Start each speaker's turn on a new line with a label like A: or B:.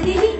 A: Adili